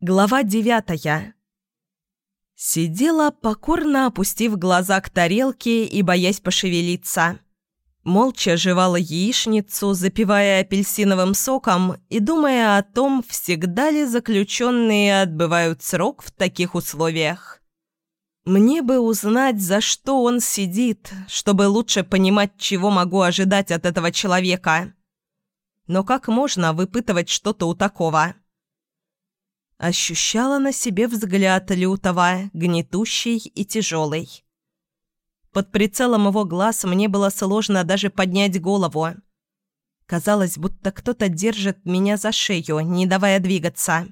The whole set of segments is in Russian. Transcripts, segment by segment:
Глава девятая. Сидела, покорно опустив глаза к тарелке и боясь пошевелиться. Молча жевала яичницу, запивая апельсиновым соком и думая о том, всегда ли заключенные отбывают срок в таких условиях. Мне бы узнать, за что он сидит, чтобы лучше понимать, чего могу ожидать от этого человека. Но как можно выпытывать что-то у такого? Ощущала на себе взгляд лютого, гнетущий и тяжелый. Под прицелом его глаз мне было сложно даже поднять голову. Казалось, будто кто-то держит меня за шею, не давая двигаться.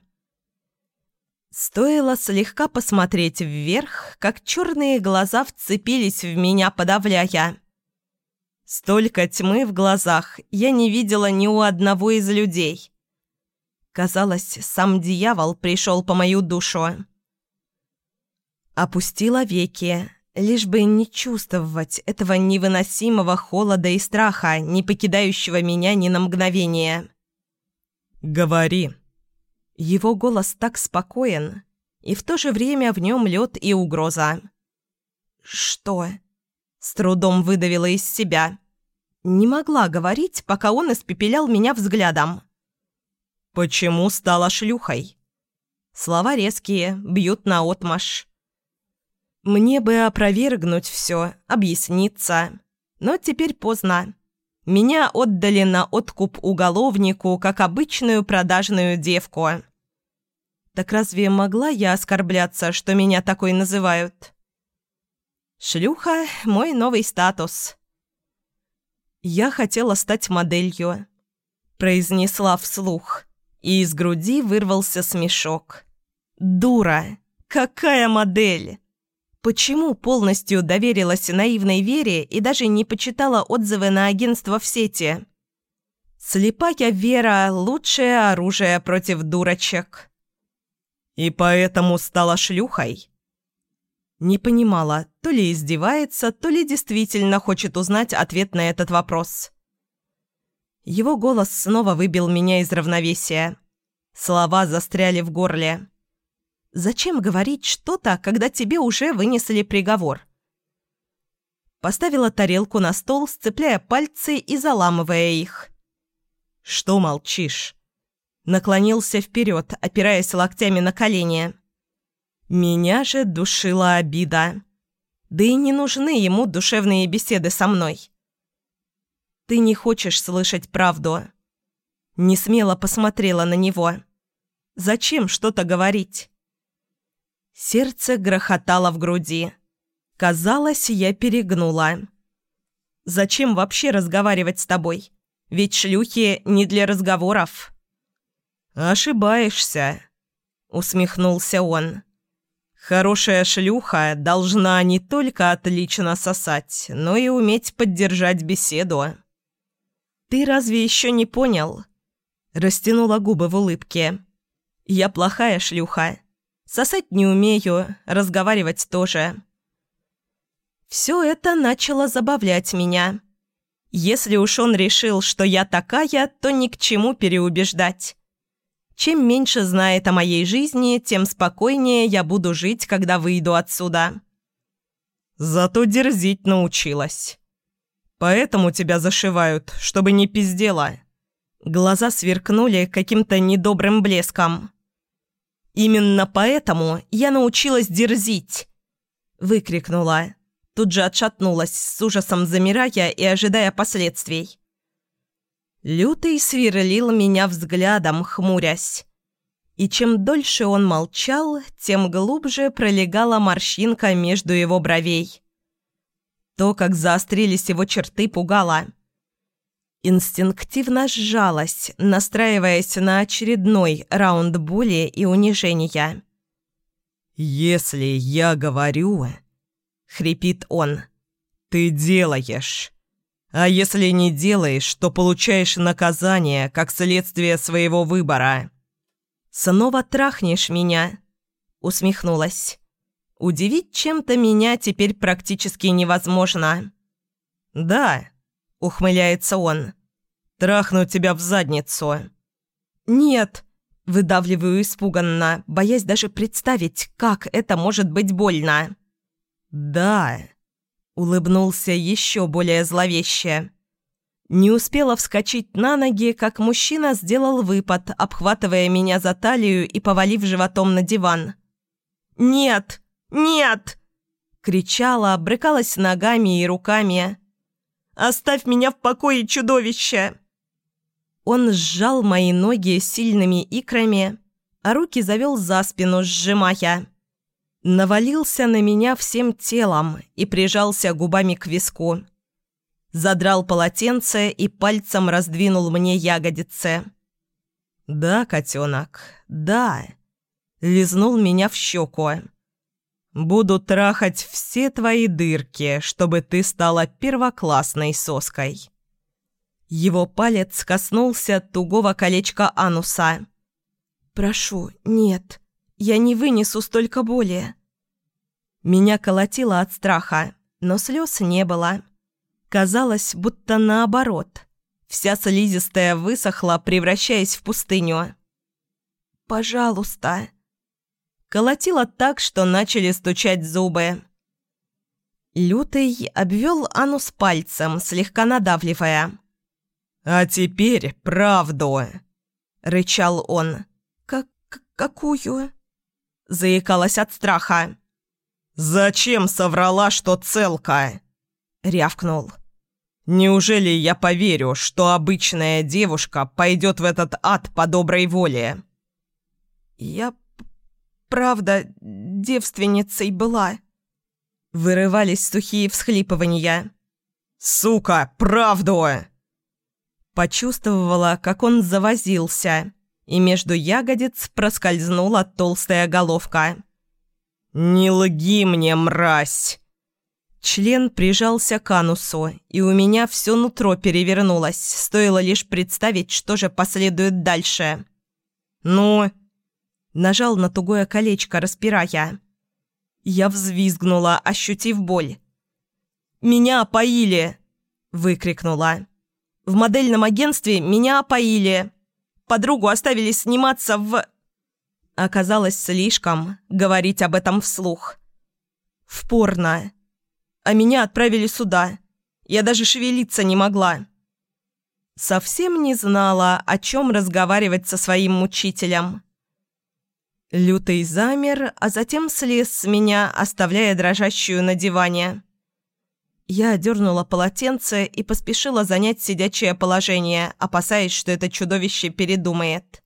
Стоило слегка посмотреть вверх, как черные глаза вцепились в меня, подавляя. Столько тьмы в глазах я не видела ни у одного из людей. Казалось, сам дьявол пришел по мою душу. Опустила веки, лишь бы не чувствовать этого невыносимого холода и страха, не покидающего меня ни на мгновение. «Говори». Его голос так спокоен, и в то же время в нем лед и угроза. «Что?» С трудом выдавила из себя. Не могла говорить, пока он испепелял меня взглядом. «Почему стала шлюхой?» Слова резкие, бьют на отмаш. Мне бы опровергнуть все, объясниться. Но теперь поздно. Меня отдали на откуп уголовнику, как обычную продажную девку. Так разве могла я оскорбляться, что меня такой называют? Шлюха – мой новый статус. Я хотела стать моделью. Произнесла вслух и из груди вырвался смешок. «Дура! Какая модель!» Почему полностью доверилась наивной Вере и даже не почитала отзывы на агентство в сети? Слепая Вера – лучшее оружие против дурочек. И поэтому стала шлюхой? Не понимала, то ли издевается, то ли действительно хочет узнать ответ на этот вопрос. Его голос снова выбил меня из равновесия. Слова застряли в горле. «Зачем говорить что-то, когда тебе уже вынесли приговор?» Поставила тарелку на стол, сцепляя пальцы и заламывая их. «Что молчишь?» Наклонился вперед, опираясь локтями на колени. Меня же душила обида. Да и не нужны ему душевные беседы со мной. «Ты не хочешь слышать правду». Не смело посмотрела на него. «Зачем что-то говорить?» Сердце грохотало в груди. Казалось, я перегнула. «Зачем вообще разговаривать с тобой? Ведь шлюхи не для разговоров». «Ошибаешься», — усмехнулся он. «Хорошая шлюха должна не только отлично сосать, но и уметь поддержать беседу». «Ты разве еще не понял?» Растянула губы в улыбке. «Я плохая шлюха. Сосать не умею, разговаривать тоже». Все это начало забавлять меня. Если уж он решил, что я такая, то ни к чему переубеждать. Чем меньше знает о моей жизни, тем спокойнее я буду жить, когда выйду отсюда. Зато дерзить научилась. Поэтому тебя зашивают, чтобы не пиздела». Глаза сверкнули каким-то недобрым блеском. «Именно поэтому я научилась дерзить!» Выкрикнула. Тут же отшатнулась, с ужасом замирая и ожидая последствий. Лютый сверлил меня взглядом, хмурясь. И чем дольше он молчал, тем глубже пролегала морщинка между его бровей. То, как заострились его черты, пугало. Инстинктивно сжалась, настраиваясь на очередной раунд боли и унижения. «Если я говорю...» — хрипит он. «Ты делаешь. А если не делаешь, то получаешь наказание, как следствие своего выбора». «Снова трахнешь меня?» — усмехнулась. Удивить чем-то меня теперь практически невозможно. «Да», — ухмыляется он, — «трахну тебя в задницу». «Нет», Выдавливаю испуганно, боясь даже представить, как это может быть больно. «Да», — улыбнулся еще более зловеще. Не успела вскочить на ноги, как мужчина сделал выпад, обхватывая меня за талию и повалив животом на диван. «Нет! Нет!» Кричала, брыкалась ногами и руками. «Оставь меня в покое, чудовище!» Он сжал мои ноги сильными икрами, а руки завел за спину, сжимая. Навалился на меня всем телом и прижался губами к виску. Задрал полотенце и пальцем раздвинул мне ягодицы. «Да, котенок, да». Лизнул меня в щеку. «Буду трахать все твои дырки, чтобы ты стала первоклассной соской». Его палец коснулся тугого колечка ануса. «Прошу, нет, я не вынесу столько боли». Меня колотило от страха, но слез не было. Казалось, будто наоборот. Вся слизистая высохла, превращаясь в пустыню. «Пожалуйста». Колотило так, что начали стучать зубы. Лютый обвел анус пальцем, слегка надавливая. «А теперь правду!» — рычал он. «Как... какую?» — заикалась от страха. «Зачем соврала, что целка?» — рявкнул. «Неужели я поверю, что обычная девушка пойдет в этот ад по доброй воле?» «Я... правда девственницей была». Вырывались сухие всхлипывания. «Сука, правду!» Почувствовала, как он завозился, и между ягодиц проскользнула толстая головка. «Не лги мне, мразь!» Член прижался к анусу, и у меня все нутро перевернулось, стоило лишь представить, что же последует дальше. «Ну?» Нажал на тугое колечко, распирая. Я взвизгнула, ощутив боль. «Меня опоили!» – выкрикнула. В модельном агентстве меня опоили. Подругу оставили сниматься в... Оказалось слишком говорить об этом вслух. В порно. А меня отправили сюда. Я даже шевелиться не могла. Совсем не знала, о чем разговаривать со своим мучителем. Лютый замер, а затем слез с меня, оставляя дрожащую на диване. Я дернула полотенце и поспешила занять сидячее положение, опасаясь, что это чудовище передумает.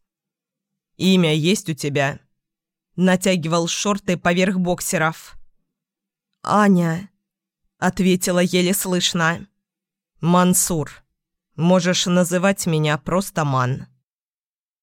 «Имя есть у тебя?» Натягивал шорты поверх боксеров. «Аня», — ответила еле слышно. «Мансур. Можешь называть меня просто Ман».